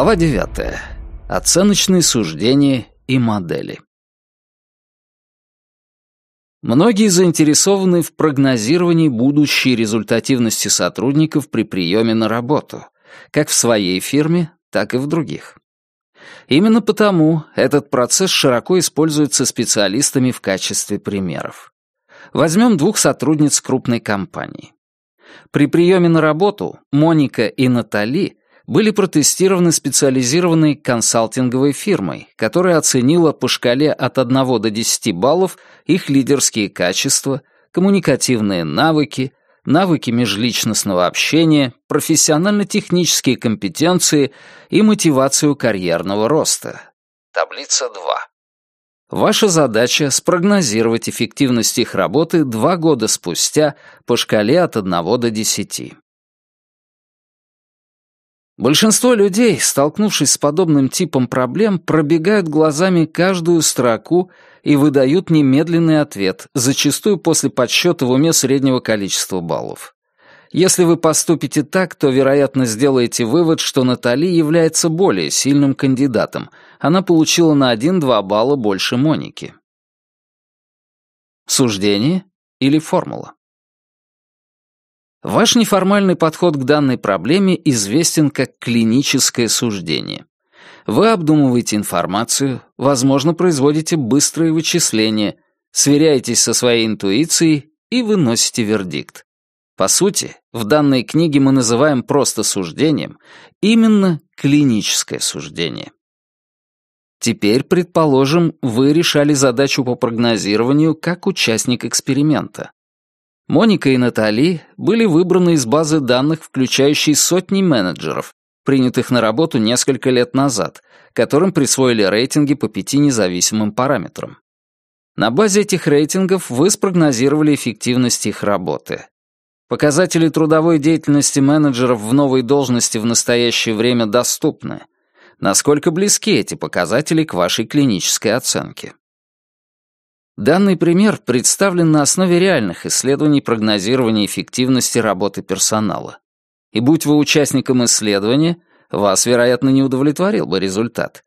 Глава 9. Оценочные суждения и модели. Многие заинтересованы в прогнозировании будущей результативности сотрудников при приеме на работу, как в своей фирме, так и в других. Именно потому этот процесс широко используется специалистами в качестве примеров. Возьмем двух сотрудниц крупной компании. При приеме на работу Моника и Натали были протестированы специализированной консалтинговой фирмой, которая оценила по шкале от 1 до 10 баллов их лидерские качества, коммуникативные навыки, навыки межличностного общения, профессионально-технические компетенции и мотивацию карьерного роста. Таблица 2. Ваша задача — спрогнозировать эффективность их работы два года спустя по шкале от 1 до 10. Большинство людей, столкнувшись с подобным типом проблем, пробегают глазами каждую строку и выдают немедленный ответ, зачастую после подсчета в уме среднего количества баллов. Если вы поступите так, то, вероятно, сделаете вывод, что Натали является более сильным кандидатом. Она получила на 1-2 балла больше Моники. Суждение или формула? Ваш неформальный подход к данной проблеме известен как клиническое суждение. Вы обдумываете информацию, возможно, производите быстрые вычисления, сверяетесь со своей интуицией и выносите вердикт. По сути, в данной книге мы называем просто суждением именно клиническое суждение. Теперь, предположим, вы решали задачу по прогнозированию как участник эксперимента. Моника и Натали были выбраны из базы данных, включающей сотни менеджеров, принятых на работу несколько лет назад, которым присвоили рейтинги по пяти независимым параметрам. На базе этих рейтингов вы спрогнозировали эффективность их работы. Показатели трудовой деятельности менеджеров в новой должности в настоящее время доступны. Насколько близки эти показатели к вашей клинической оценке? Данный пример представлен на основе реальных исследований прогнозирования эффективности работы персонала. И будь вы участником исследования, вас, вероятно, не удовлетворил бы результат.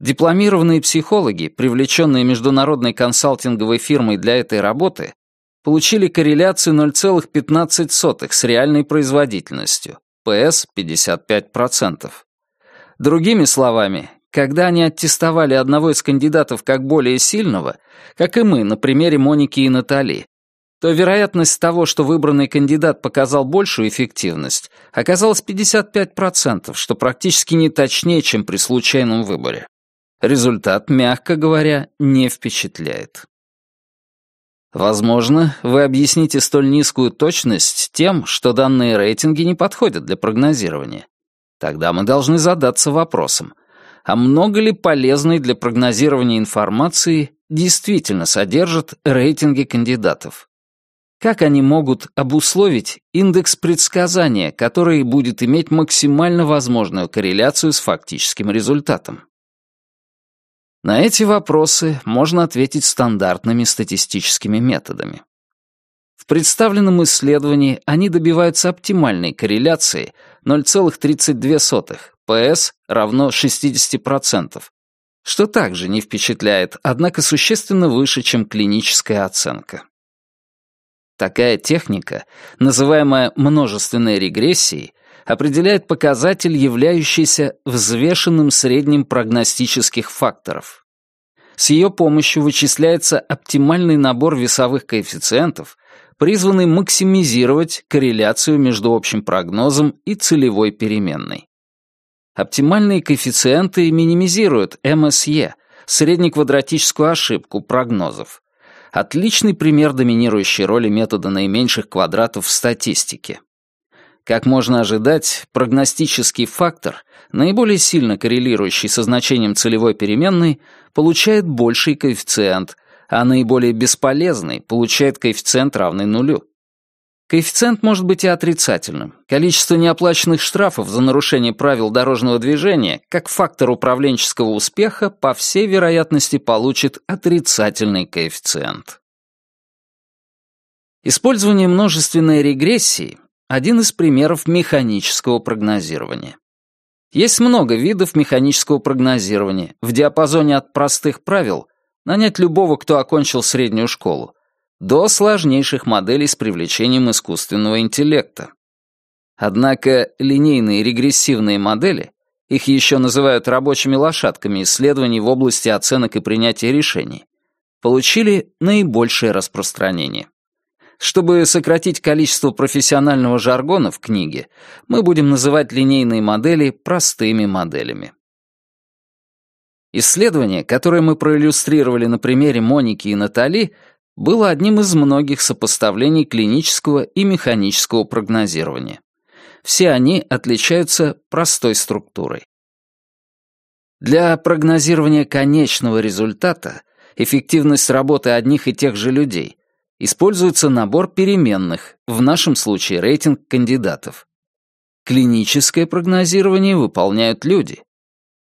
Дипломированные психологи, привлеченные международной консалтинговой фирмой для этой работы, получили корреляцию 0,15 с реальной производительностью, ПС 55%. Другими словами, когда они аттестовали одного из кандидатов как более сильного, как и мы на примере Моники и Натали, то вероятность того, что выбранный кандидат показал большую эффективность, оказалась 55%, что практически не точнее, чем при случайном выборе. Результат, мягко говоря, не впечатляет. Возможно, вы объясните столь низкую точность тем, что данные рейтинги не подходят для прогнозирования. Тогда мы должны задаться вопросом — а много ли полезной для прогнозирования информации действительно содержат рейтинги кандидатов? Как они могут обусловить индекс предсказания, который будет иметь максимально возможную корреляцию с фактическим результатом? На эти вопросы можно ответить стандартными статистическими методами. В представленном исследовании они добиваются оптимальной корреляции 0,32 ПС равно 60%, что также не впечатляет, однако существенно выше, чем клиническая оценка. Такая техника, называемая множественной регрессией, определяет показатель, являющийся взвешенным средним прогностических факторов. С ее помощью вычисляется оптимальный набор весовых коэффициентов, призванный максимизировать корреляцию между общим прогнозом и целевой переменной. Оптимальные коэффициенты минимизируют МСЕ, среднеквадратическую ошибку прогнозов. Отличный пример доминирующей роли метода наименьших квадратов в статистике. Как можно ожидать, прогностический фактор, наиболее сильно коррелирующий со значением целевой переменной, получает больший коэффициент, а наиболее бесполезный получает коэффициент равный нулю. Коэффициент может быть и отрицательным. Количество неоплаченных штрафов за нарушение правил дорожного движения, как фактор управленческого успеха, по всей вероятности получит отрицательный коэффициент. Использование множественной регрессии – один из примеров механического прогнозирования. Есть много видов механического прогнозирования, в диапазоне от простых правил нанять любого, кто окончил среднюю школу, до сложнейших моделей с привлечением искусственного интеллекта. Однако линейные регрессивные модели, их еще называют рабочими лошадками исследований в области оценок и принятия решений, получили наибольшее распространение. Чтобы сократить количество профессионального жаргона в книге, мы будем называть линейные модели простыми моделями. Исследование, которое мы проиллюстрировали на примере Моники и Натали, было одним из многих сопоставлений клинического и механического прогнозирования. Все они отличаются простой структурой. Для прогнозирования конечного результата эффективность работы одних и тех же людей используется набор переменных, в нашем случае рейтинг кандидатов. Клиническое прогнозирование выполняют люди.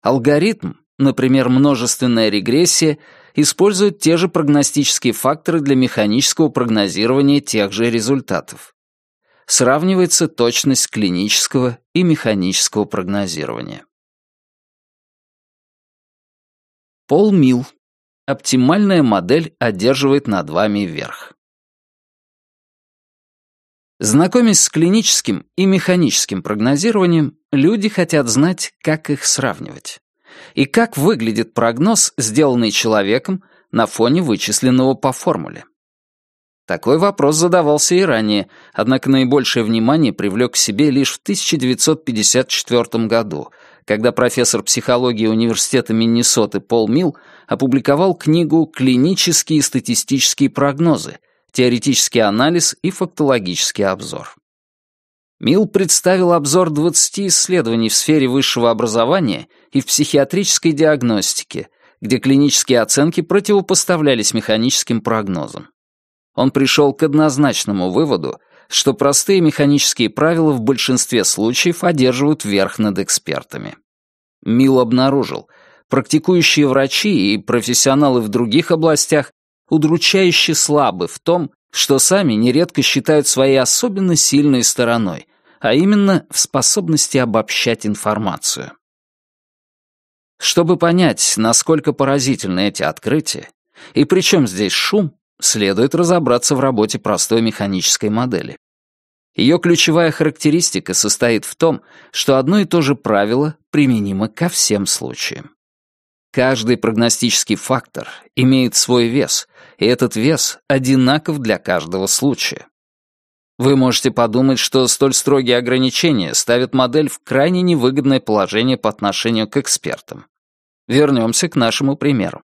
Алгоритм, например, множественная регрессия, использует те же прогностические факторы для механического прогнозирования тех же результатов. Сравнивается точность клинического и механического прогнозирования. Пол Милл. Оптимальная модель одерживает над вами верх. Знакомясь с клиническим и механическим прогнозированием, люди хотят знать, как их сравнивать. И как выглядит прогноз, сделанный человеком на фоне вычисленного по формуле. Такой вопрос задавался и ранее, однако наибольшее внимание привлек к себе лишь в 1954 году, когда профессор психологии Университета Миннесоты Пол Милл опубликовал книгу «Клинические статистические прогнозы», теоретический анализ и фактологический обзор. Милл представил обзор 20 исследований в сфере высшего образования и в психиатрической диагностике, где клинические оценки противопоставлялись механическим прогнозам. Он пришел к однозначному выводу, что простые механические правила в большинстве случаев одерживают верх над экспертами. Милл обнаружил, практикующие врачи и профессионалы в других областях удручающе слабы в том, что сами нередко считают своей особенно сильной стороной, а именно в способности обобщать информацию. Чтобы понять, насколько поразительны эти открытия, и при чем здесь шум, следует разобраться в работе простой механической модели. Ее ключевая характеристика состоит в том, что одно и то же правило применимо ко всем случаям. Каждый прогностический фактор имеет свой вес, и этот вес одинаков для каждого случая. Вы можете подумать, что столь строгие ограничения ставят модель в крайне невыгодное положение по отношению к экспертам. Вернемся к нашему примеру.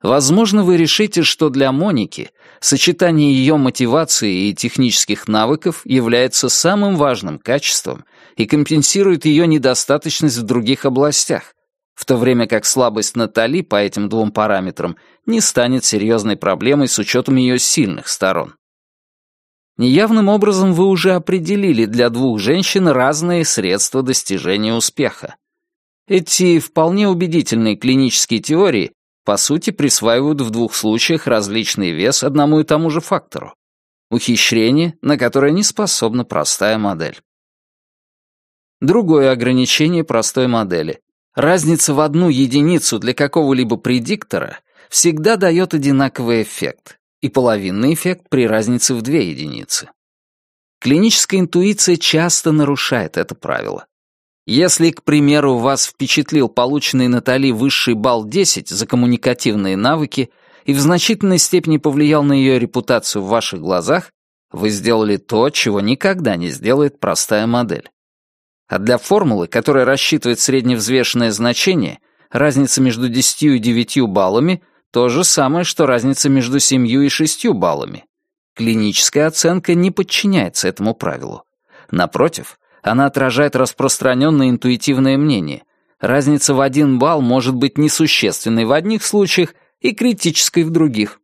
Возможно, вы решите, что для Моники сочетание ее мотивации и технических навыков является самым важным качеством и компенсирует ее недостаточность в других областях, в то время как слабость Натали по этим двум параметрам не станет серьезной проблемой с учетом ее сильных сторон. Неявным образом вы уже определили для двух женщин разные средства достижения успеха. Эти вполне убедительные клинические теории по сути присваивают в двух случаях различный вес одному и тому же фактору. Ухищрение, на которое не способна простая модель. Другое ограничение простой модели. Разница в одну единицу для какого-либо предиктора всегда дает одинаковый эффект, и половинный эффект при разнице в две единицы. Клиническая интуиция часто нарушает это правило. Если, к примеру, вас впечатлил полученный Натали высший балл 10 за коммуникативные навыки и в значительной степени повлиял на ее репутацию в ваших глазах, вы сделали то, чего никогда не сделает простая модель. А для формулы, которая рассчитывает средневзвешенное значение, разница между 10 и 9 баллами то же самое, что разница между 7 и 6 баллами. Клиническая оценка не подчиняется этому правилу. Напротив, она отражает распространенное интуитивное мнение. Разница в один балл может быть несущественной в одних случаях и критической в других.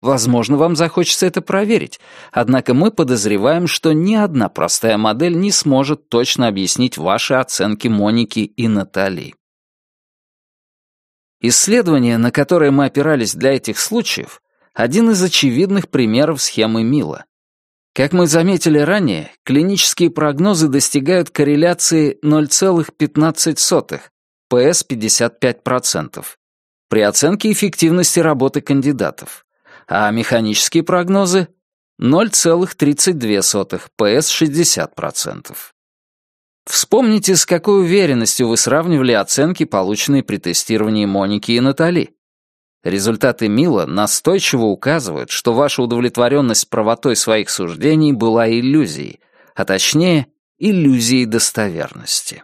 Возможно, вам захочется это проверить, однако мы подозреваем, что ни одна простая модель не сможет точно объяснить ваши оценки Моники и Натали. Исследование, на которое мы опирались для этих случаев, один из очевидных примеров схемы Мила. Как мы заметили ранее, клинические прогнозы достигают корреляции 0,15, ПС 55%, при оценке эффективности работы кандидатов, а механические прогнозы 0,32, ПС 60%. Вспомните, с какой уверенностью вы сравнивали оценки, полученные при тестировании Моники и Натали. Результаты Мила настойчиво указывают, что ваша удовлетворенность правотой своих суждений была иллюзией, а точнее, иллюзией достоверности.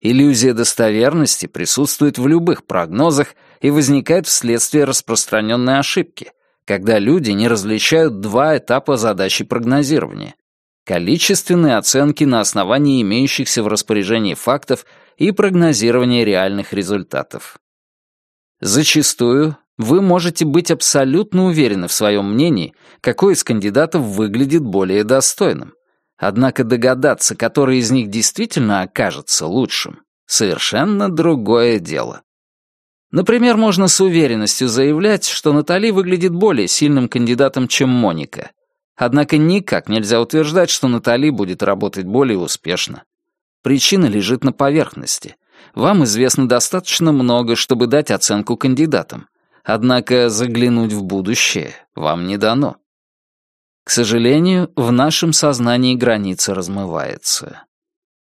Иллюзия достоверности присутствует в любых прогнозах и возникает вследствие распространенной ошибки, когда люди не различают два этапа задачи прогнозирования количественные оценки на основании имеющихся в распоряжении фактов и прогнозирование реальных результатов. Зачастую вы можете быть абсолютно уверены в своем мнении, какой из кандидатов выглядит более достойным. Однако догадаться, который из них действительно окажется лучшим, совершенно другое дело. Например, можно с уверенностью заявлять, что Натали выглядит более сильным кандидатом, чем Моника, Однако никак нельзя утверждать, что Натали будет работать более успешно. Причина лежит на поверхности. Вам известно достаточно много, чтобы дать оценку кандидатам. Однако заглянуть в будущее вам не дано. К сожалению, в нашем сознании граница размывается.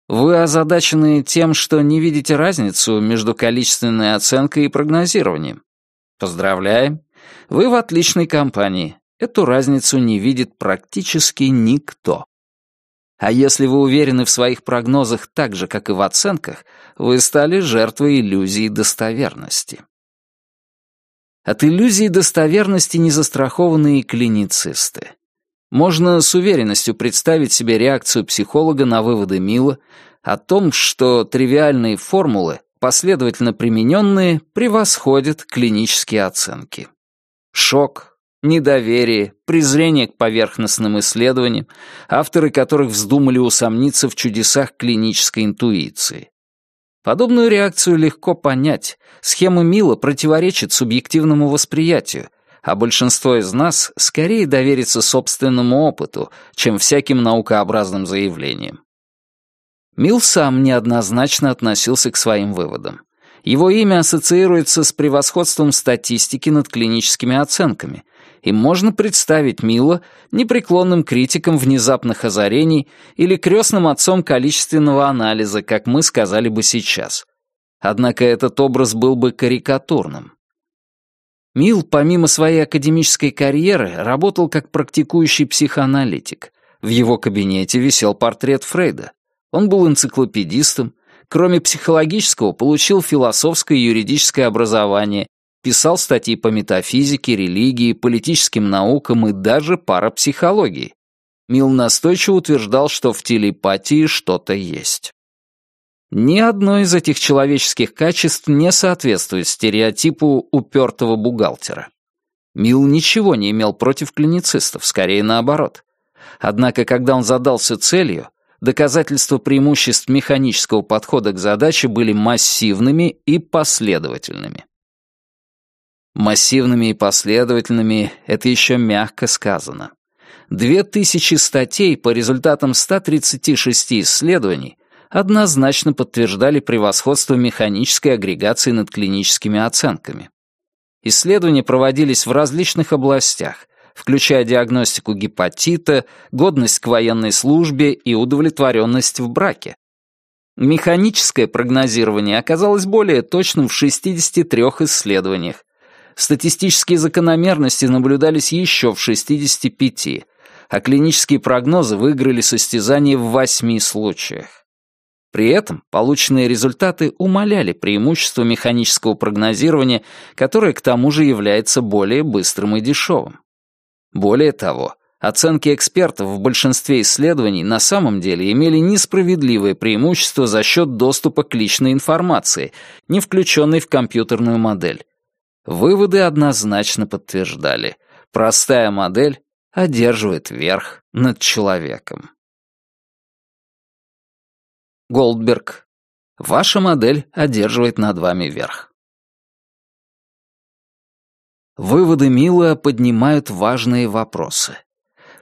Вы озадачены тем, что не видите разницу между количественной оценкой и прогнозированием. Поздравляем, вы в отличной компании. Эту разницу не видит практически никто. А если вы уверены в своих прогнозах так же, как и в оценках, вы стали жертвой иллюзии достоверности. От иллюзии достоверности не застрахованы и клиницисты. Можно с уверенностью представить себе реакцию психолога на выводы Мила о том, что тривиальные формулы, последовательно примененные, превосходят клинические оценки. Шок, недоверие, презрение к поверхностным исследованиям, авторы которых вздумали усомниться в чудесах клинической интуиции. Подобную реакцию легко понять. Схема Мила противоречит субъективному восприятию, а большинство из нас скорее доверится собственному опыту, чем всяким наукообразным заявлениям. Мил сам неоднозначно относился к своим выводам. Его имя ассоциируется с превосходством статистики над клиническими оценками, и можно представить Мила непреклонным критиком внезапных озарений или крестным отцом количественного анализа, как мы сказали бы сейчас. Однако этот образ был бы карикатурным. Мил, помимо своей академической карьеры, работал как практикующий психоаналитик. В его кабинете висел портрет Фрейда. Он был энциклопедистом, кроме психологического, получил философское и юридическое образование Писал статьи по метафизике, религии, политическим наукам и даже парапсихологии. Мил настойчиво утверждал, что в телепатии что-то есть. Ни одно из этих человеческих качеств не соответствует стереотипу упертого бухгалтера. Мил ничего не имел против клиницистов, скорее наоборот. Однако, когда он задался целью, доказательства преимуществ механического подхода к задаче были массивными и последовательными. Массивными и последовательными — это еще мягко сказано. Две тысячи статей по результатам 136 исследований однозначно подтверждали превосходство механической агрегации над клиническими оценками. Исследования проводились в различных областях, включая диагностику гепатита, годность к военной службе и удовлетворенность в браке. Механическое прогнозирование оказалось более точным в 63 исследованиях, Статистические закономерности наблюдались еще в 65, а клинические прогнозы выиграли состязание в 8 случаях. При этом полученные результаты умаляли преимущество механического прогнозирования, которое к тому же является более быстрым и дешевым. Более того, оценки экспертов в большинстве исследований на самом деле имели несправедливое преимущество за счет доступа к личной информации, не включенной в компьютерную модель, Выводы однозначно подтверждали. Простая модель одерживает верх над человеком. Голдберг. Ваша модель одерживает над вами верх. Выводы Мила поднимают важные вопросы.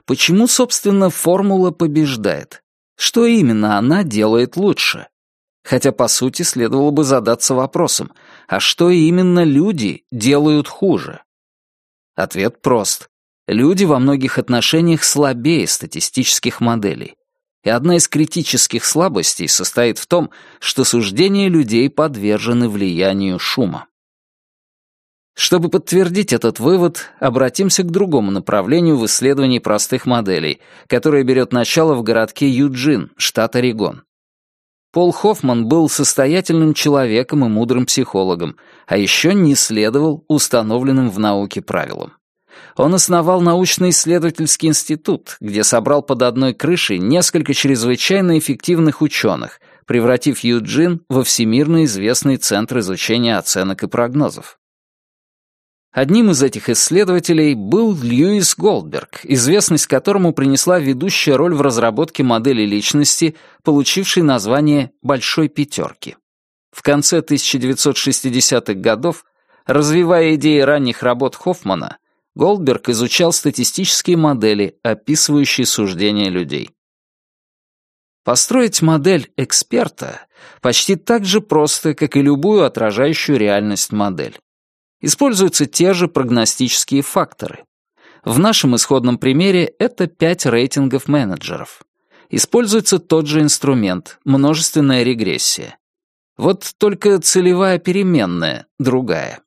Почему, собственно, формула побеждает? Что именно она делает лучше? Хотя, по сути, следовало бы задаться вопросом, а что именно люди делают хуже? Ответ прост. Люди во многих отношениях слабее статистических моделей. И одна из критических слабостей состоит в том, что суждения людей подвержены влиянию шума. Чтобы подтвердить этот вывод, обратимся к другому направлению в исследовании простых моделей, которое берет начало в городке Юджин, штат Орегон. Пол Хоффман был состоятельным человеком и мудрым психологом, а еще не следовал установленным в науке правилам. Он основал научно-исследовательский институт, где собрал под одной крышей несколько чрезвычайно эффективных ученых, превратив Юджин во всемирно известный центр изучения оценок и прогнозов. Одним из этих исследователей был Льюис Голдберг, известность которому принесла ведущая роль в разработке модели личности, получившей название «большой пятерки». В конце 1960-х годов, развивая идеи ранних работ Хоффмана, Голдберг изучал статистические модели, описывающие суждения людей. Построить модель эксперта почти так же просто, как и любую отражающую реальность модель. Используются те же прогностические факторы. В нашем исходном примере это пять рейтингов менеджеров. Используется тот же инструмент — множественная регрессия. Вот только целевая переменная другая.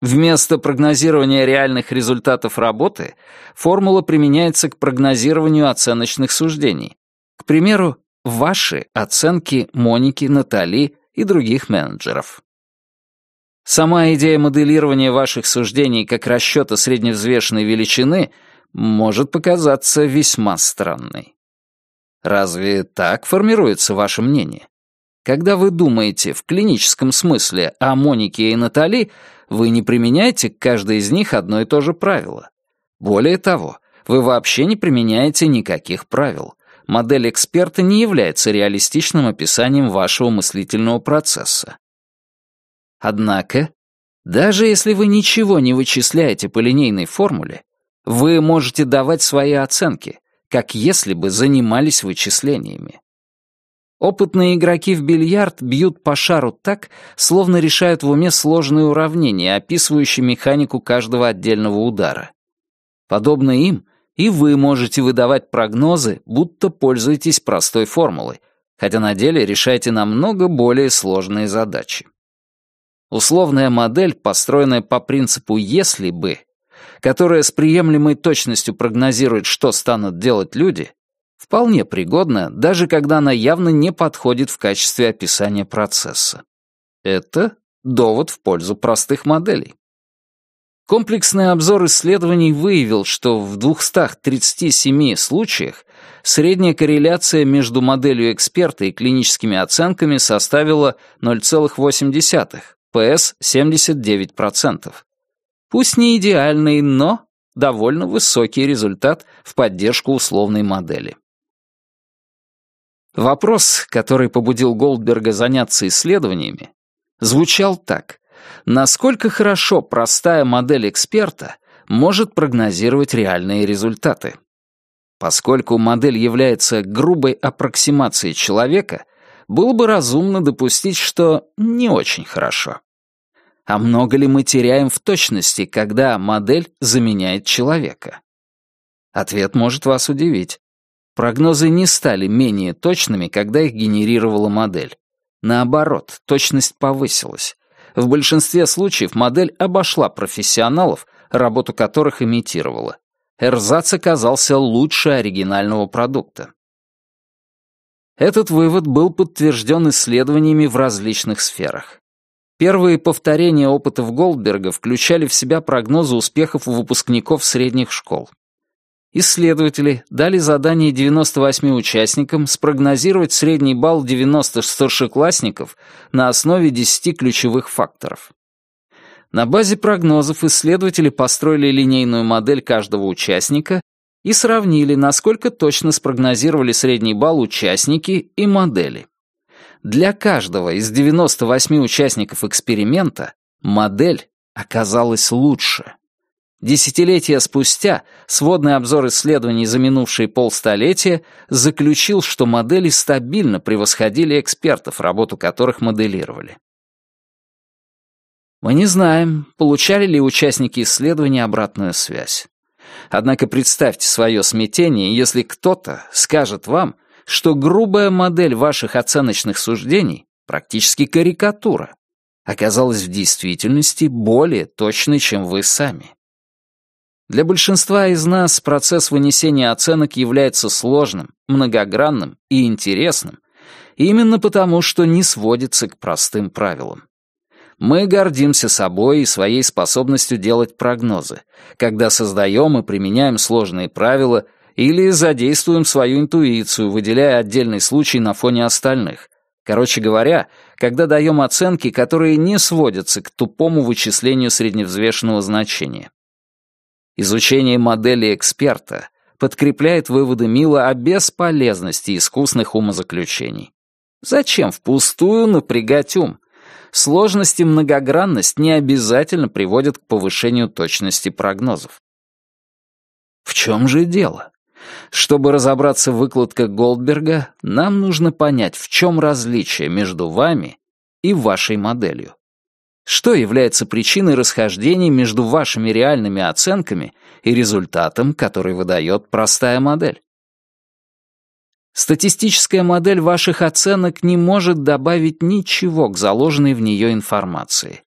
Вместо прогнозирования реальных результатов работы формула применяется к прогнозированию оценочных суждений. К примеру, ваши оценки Моники, Натали и других менеджеров. Сама идея моделирования ваших суждений как расчета средневзвешенной величины может показаться весьма странной. Разве так формируется ваше мнение? Когда вы думаете в клиническом смысле о Монике и Натали, вы не применяете к каждой из них одно и то же правило. Более того, вы вообще не применяете никаких правил. Модель эксперта не является реалистичным описанием вашего мыслительного процесса. Однако, даже если вы ничего не вычисляете по линейной формуле, вы можете давать свои оценки, как если бы занимались вычислениями. Опытные игроки в бильярд бьют по шару так, словно решают в уме сложные уравнения, описывающие механику каждого отдельного удара. Подобно им, и вы можете выдавать прогнозы, будто пользуетесь простой формулой, хотя на деле решаете намного более сложные задачи. Условная модель, построенная по принципу «если бы», которая с приемлемой точностью прогнозирует, что станут делать люди, вполне пригодна, даже когда она явно не подходит в качестве описания процесса. Это довод в пользу простых моделей. Комплексный обзор исследований выявил, что в 237 случаях средняя корреляция между моделью эксперта и клиническими оценками составила 0,8, ПС 79%. Пусть не идеальный, но довольно высокий результат в поддержку условной модели. Вопрос, который побудил Голдберга заняться исследованиями, звучал так. Насколько хорошо простая модель эксперта может прогнозировать реальные результаты? Поскольку модель является грубой аппроксимацией человека, было бы разумно допустить, что не очень хорошо. А много ли мы теряем в точности, когда модель заменяет человека? Ответ может вас удивить. Прогнозы не стали менее точными, когда их генерировала модель. Наоборот, точность повысилась. В большинстве случаев модель обошла профессионалов, работу которых имитировала. Эрзац оказался лучше оригинального продукта. Этот вывод был подтвержден исследованиями в различных сферах. Первые повторения опытов Голдберга включали в себя прогнозы успехов у выпускников средних школ. Исследователи дали задание 98 участникам спрогнозировать средний балл 90 старшеклассников на основе 10 ключевых факторов. На базе прогнозов исследователи построили линейную модель каждого участника и сравнили, насколько точно спрогнозировали средний балл участники и модели. Для каждого из 98 участников эксперимента модель оказалась лучше. Десятилетия спустя сводный обзор исследований за минувшие полстолетия заключил, что модели стабильно превосходили экспертов, работу которых моделировали. Мы не знаем, получали ли участники исследования обратную связь. Однако представьте свое смятение, если кто-то скажет вам, что грубая модель ваших оценочных суждений, практически карикатура, оказалась в действительности более точной, чем вы сами. Для большинства из нас процесс вынесения оценок является сложным, многогранным и интересным, именно потому, что не сводится к простым правилам. Мы гордимся собой и своей способностью делать прогнозы, когда создаем и применяем сложные правила или задействуем свою интуицию, выделяя отдельный случай на фоне остальных. Короче говоря, когда даем оценки, которые не сводятся к тупому вычислению средневзвешенного значения. Изучение модели эксперта подкрепляет выводы Мила о бесполезности искусных умозаключений. Зачем впустую напрягать ум? Сложность и многогранность не обязательно приводят к повышению точности прогнозов. В чем же дело? Чтобы разобраться в выкладках Голдберга, нам нужно понять, в чем различие между вами и вашей моделью. Что является причиной расхождений между вашими реальными оценками и результатом, который выдает простая модель? Статистическая модель ваших оценок не может добавить ничего к заложенной в нее информации.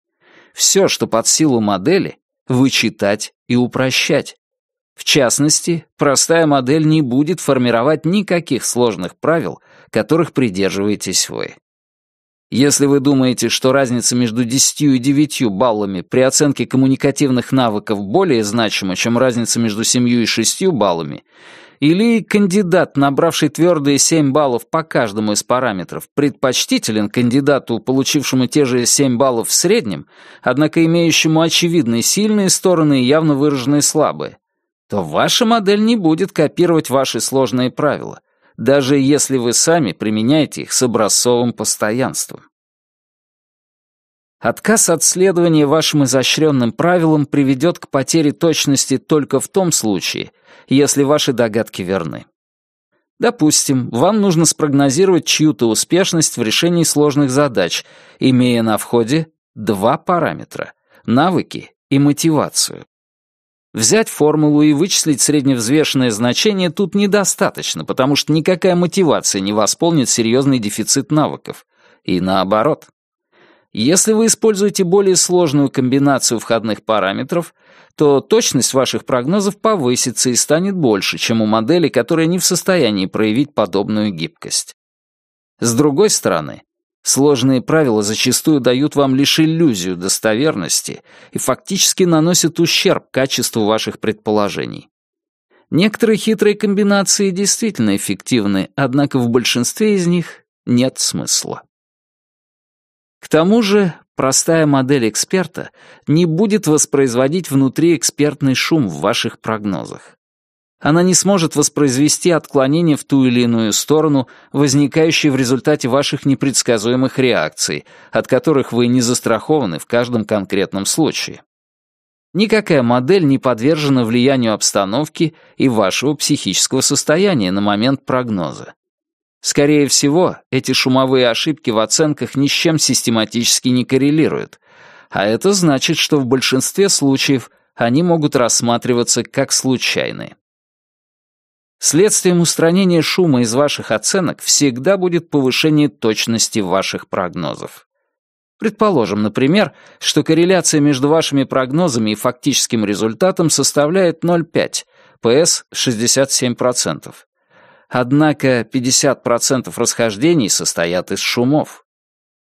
Все, что под силу модели, вычитать и упрощать. В частности, простая модель не будет формировать никаких сложных правил, которых придерживаетесь вы. Если вы думаете, что разница между 10 и 9 баллами при оценке коммуникативных навыков более значима, чем разница между 7 и 6 баллами, или кандидат, набравший твердые 7 баллов по каждому из параметров, предпочтителен кандидату, получившему те же 7 баллов в среднем, однако имеющему очевидные сильные стороны и явно выраженные слабые, то ваша модель не будет копировать ваши сложные правила, даже если вы сами применяете их с образцовым постоянством. Отказ от следования вашим изощренным правилам приведет к потере точности только в том случае, если ваши догадки верны. Допустим, вам нужно спрогнозировать чью-то успешность в решении сложных задач, имея на входе два параметра — навыки и мотивацию. Взять формулу и вычислить средневзвешенное значение тут недостаточно, потому что никакая мотивация не восполнит серьезный дефицит навыков. И наоборот. Если вы используете более сложную комбинацию входных параметров, то точность ваших прогнозов повысится и станет больше, чем у модели, которая не в состоянии проявить подобную гибкость. С другой стороны, Сложные правила зачастую дают вам лишь иллюзию достоверности и фактически наносят ущерб качеству ваших предположений. Некоторые хитрые комбинации действительно эффективны, однако в большинстве из них нет смысла. К тому же, простая модель эксперта не будет воспроизводить внутриэкспертный шум в ваших прогнозах она не сможет воспроизвести отклонения в ту или иную сторону, возникающие в результате ваших непредсказуемых реакций, от которых вы не застрахованы в каждом конкретном случае. Никакая модель не подвержена влиянию обстановки и вашего психического состояния на момент прогноза. Скорее всего, эти шумовые ошибки в оценках ни с чем систематически не коррелируют, а это значит, что в большинстве случаев они могут рассматриваться как случайные. Следствием устранения шума из ваших оценок всегда будет повышение точности ваших прогнозов. Предположим, например, что корреляция между вашими прогнозами и фактическим результатом составляет 0,5, ПС 67%. Однако 50% расхождений состоят из шумов.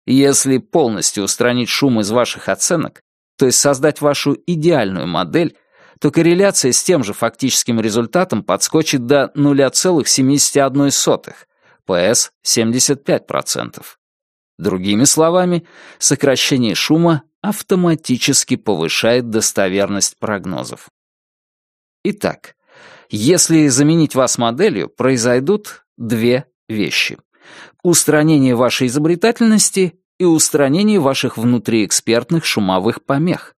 Если полностью устранить шум из ваших оценок, то есть создать вашу идеальную модель, то корреляция с тем же фактическим результатом подскочит до 0,71, ПС 75%. Другими словами, сокращение шума автоматически повышает достоверность прогнозов. Итак, если заменить вас моделью, произойдут две вещи. Устранение вашей изобретательности и устранение ваших внутриэкспертных шумовых помех.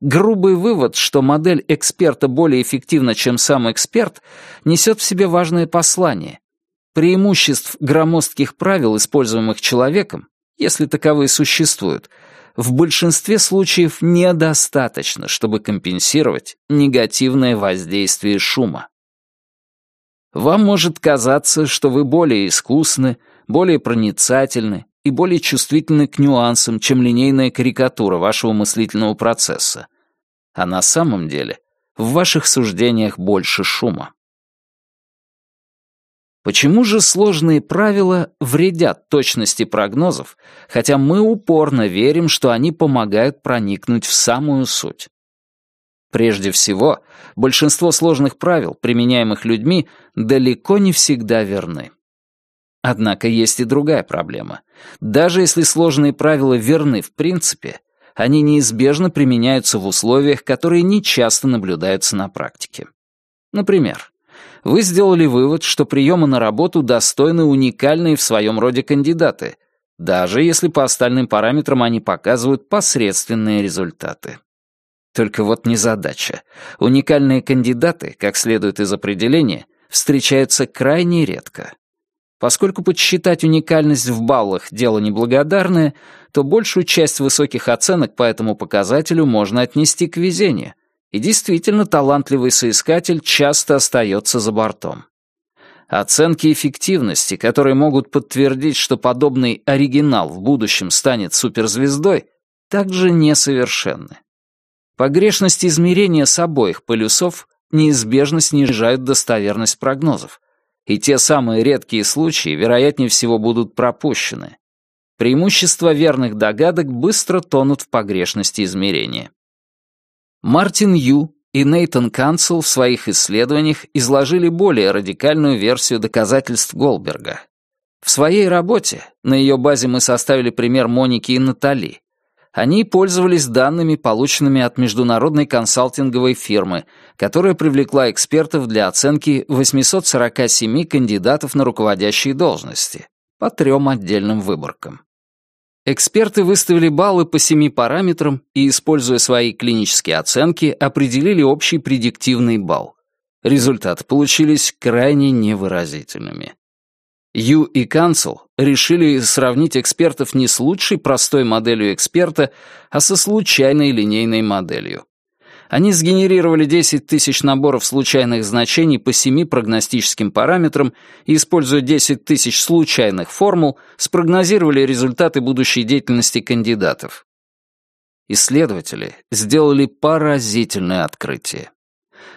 Грубый вывод, что модель эксперта более эффективна, чем сам эксперт, несет в себе важное послание. Преимуществ громоздких правил, используемых человеком, если таковые существуют, в большинстве случаев недостаточно, чтобы компенсировать негативное воздействие шума. Вам может казаться, что вы более искусны, более проницательны и более чувствительны к нюансам, чем линейная карикатура вашего мыслительного процесса. А на самом деле в ваших суждениях больше шума. Почему же сложные правила вредят точности прогнозов, хотя мы упорно верим, что они помогают проникнуть в самую суть? Прежде всего, большинство сложных правил, применяемых людьми, далеко не всегда верны. Однако есть и другая проблема. Даже если сложные правила верны в принципе, они неизбежно применяются в условиях, которые нечасто наблюдаются на практике. Например, вы сделали вывод, что приемы на работу достойны уникальные в своем роде кандидаты, даже если по остальным параметрам они показывают посредственные результаты. Только вот незадача. Уникальные кандидаты, как следует из определения, встречаются крайне редко. Поскольку подсчитать уникальность в баллах – дело неблагодарное, то большую часть высоких оценок по этому показателю можно отнести к везению, и действительно, талантливый соискатель часто остается за бортом. Оценки эффективности, которые могут подтвердить, что подобный оригинал в будущем станет суперзвездой, также несовершенны. Погрешность измерения с обоих полюсов неизбежно снижают достоверность прогнозов, и те самые редкие случаи, вероятнее всего, будут пропущены. Преимущества верных догадок быстро тонут в погрешности измерения. Мартин Ю и Нейтан Канцел в своих исследованиях изложили более радикальную версию доказательств Голберга. В своей работе, на ее базе мы составили пример Моники и Натали, они пользовались данными, полученными от международной консалтинговой фирмы, которая привлекла экспертов для оценки 847 кандидатов на руководящие должности по трем отдельным выборкам. Эксперты выставили баллы по семи параметрам и, используя свои клинические оценки, определили общий предиктивный балл. Результаты получились крайне невыразительными. Ю и Кансел решили сравнить экспертов не с лучшей простой моделью эксперта, а со случайной линейной моделью. Они сгенерировали 10 тысяч наборов случайных значений по семи прогностическим параметрам и, используя 10 тысяч случайных формул, спрогнозировали результаты будущей деятельности кандидатов. Исследователи сделали поразительное открытие.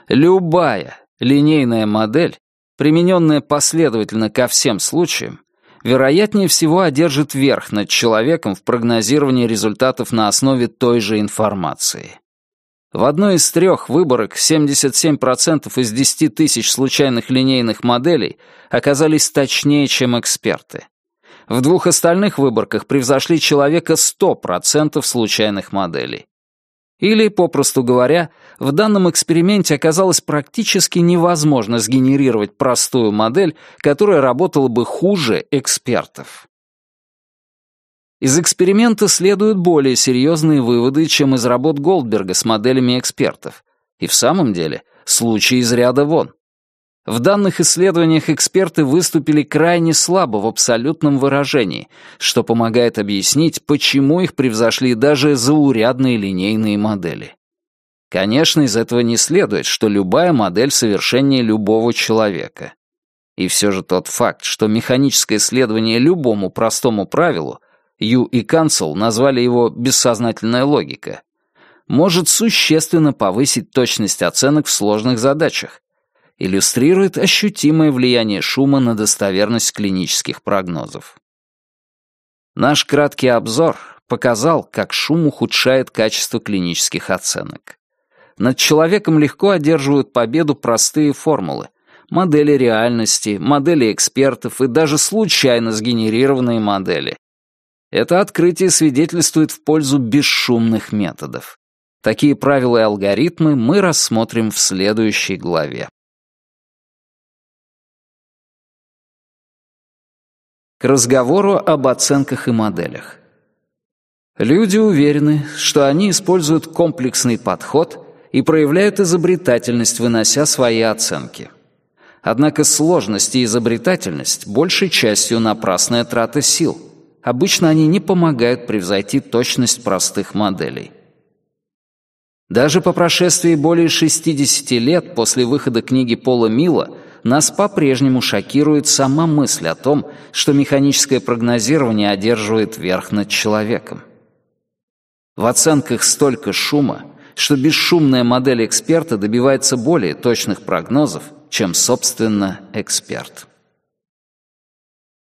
Любая линейная модель, примененная последовательно ко всем случаям, вероятнее всего одержит верх над человеком в прогнозировании результатов на основе той же информации. В одной из трех выборок 77% из 10 тысяч случайных линейных моделей оказались точнее, чем эксперты. В двух остальных выборках превзошли человека 100% случайных моделей. Или, попросту говоря, в данном эксперименте оказалось практически невозможно сгенерировать простую модель, которая работала бы хуже экспертов. Из эксперимента следуют более серьезные выводы, чем из работ Голдберга с моделями экспертов. И в самом деле, случай из ряда вон. В данных исследованиях эксперты выступили крайне слабо в абсолютном выражении, что помогает объяснить, почему их превзошли даже заурядные линейные модели. Конечно, из этого не следует, что любая модель совершеннее любого человека. И все же тот факт, что механическое следование любому простому правилу Ю и Кансел назвали его «бессознательная логика», может существенно повысить точность оценок в сложных задачах, иллюстрирует ощутимое влияние шума на достоверность клинических прогнозов. Наш краткий обзор показал, как шум ухудшает качество клинических оценок. Над человеком легко одерживают победу простые формулы, модели реальности, модели экспертов и даже случайно сгенерированные модели, это открытие свидетельствует в пользу бесшумных методов. Такие правила и алгоритмы мы рассмотрим в следующей главе. К разговору об оценках и моделях. Люди уверены, что они используют комплексный подход и проявляют изобретательность, вынося свои оценки. Однако сложность и изобретательность большей частью напрасная трата сил. Обычно они не помогают превзойти точность простых моделей. Даже по прошествии более 60 лет после выхода книги Пола Милла нас по-прежнему шокирует сама мысль о том, что механическое прогнозирование одерживает верх над человеком. В оценках столько шума, что бесшумная модель эксперта добивается более точных прогнозов, чем, собственно, эксперт.